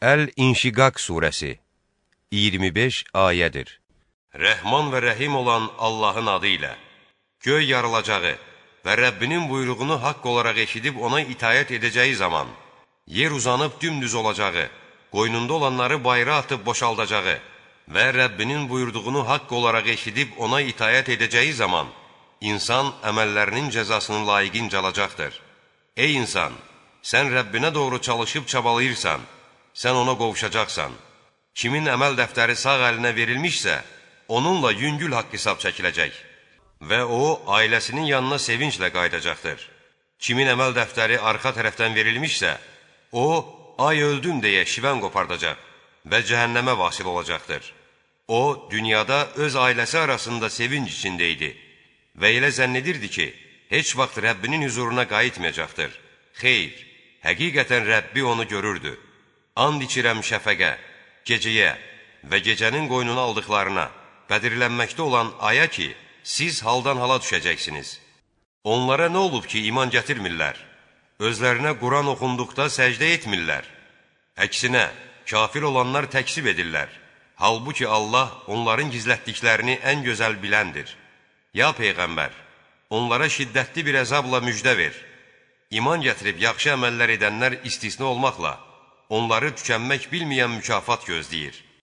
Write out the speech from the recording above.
Əl-İnşiqaq surəsi 25 ayədir. Rəhman və rəhim olan Allahın adı ilə göy yarılacağı və Rəbbinin buyruğunu haqq olaraq eşidib ona itayət edəcəyi zaman, yer uzanıb dümdüz olacağı, qoynunda olanları bayra atıb boşaldacağı və Rəbbinin buyurduğunu haqq olaraq eşidib ona itayət edəcəyi zaman, insan əməllərinin cəzasını layiqincə alacaqdır. Ey insan, sən Rəbbinə doğru çalışıb çabalayırsan, sən ona qovuşacaqsan. Kimin əməl dəftəri sağ əlinə verilmişsə, onunla yüngül haqq hesab çəkiləcək və o, ailəsinin yanına sevinclə qayıdacaqdır. Kimin əməl dəftəri arxa tərəfdən verilmişsə, o, ay öldüm deyə şivən qopardacaq və cəhənnəmə vasil olacaqdır. O, dünyada öz ailəsi arasında sevinc içində idi və elə zənn edirdi ki, heç vaxt Rəbbinin huzuruna qayıtmayacaqdır. Xeyr, həqiqətən Rəbbi onu görürdü. And içirəm şəfəqə, gecəyə və gecənin qoynuna aldıqlarına, bədirlənməkdə olan aya ki, siz haldan hala düşəcəksiniz. Onlara nə olub ki, iman gətirmirlər? Özlərinə Quran oxunduqda səcdə etmirlər. Əksinə, kafir olanlar təksib edirlər. Halbuki Allah onların gizlətdiklərini ən gözəl biləndir. Ya Peyğəmbər, onlara şiddətli bir əzabla müjdə ver. İman gətirib yaxşı əməllər edənlər istisna olmaqla, onları tükenmek bilmeyen mükafat gözleyir.''